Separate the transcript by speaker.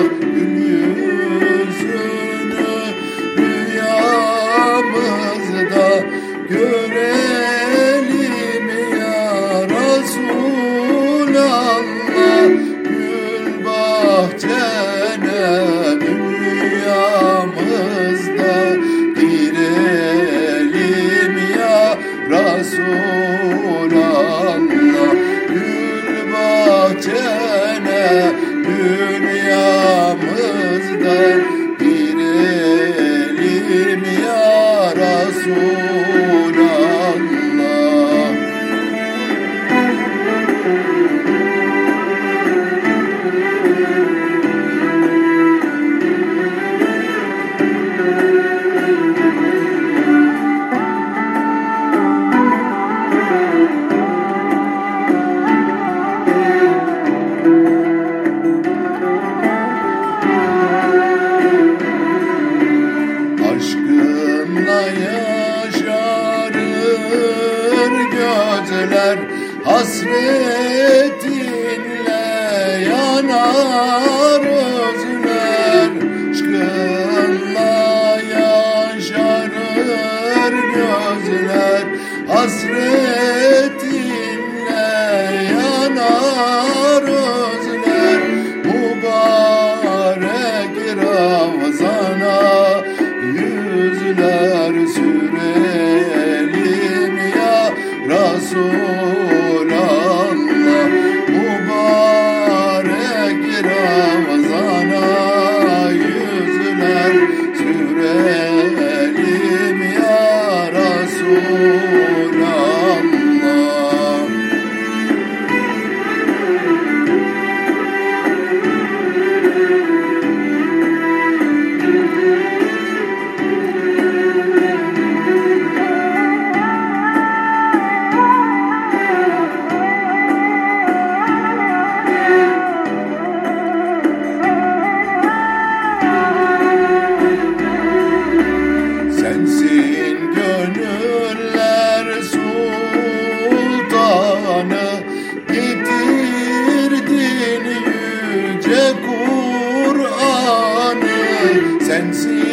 Speaker 1: love. Jesus. eller hasretinle yanar özler. Aşkınla yaşarır gözler hasretinle yanar özler. Mübarek Ramazan'a sensing.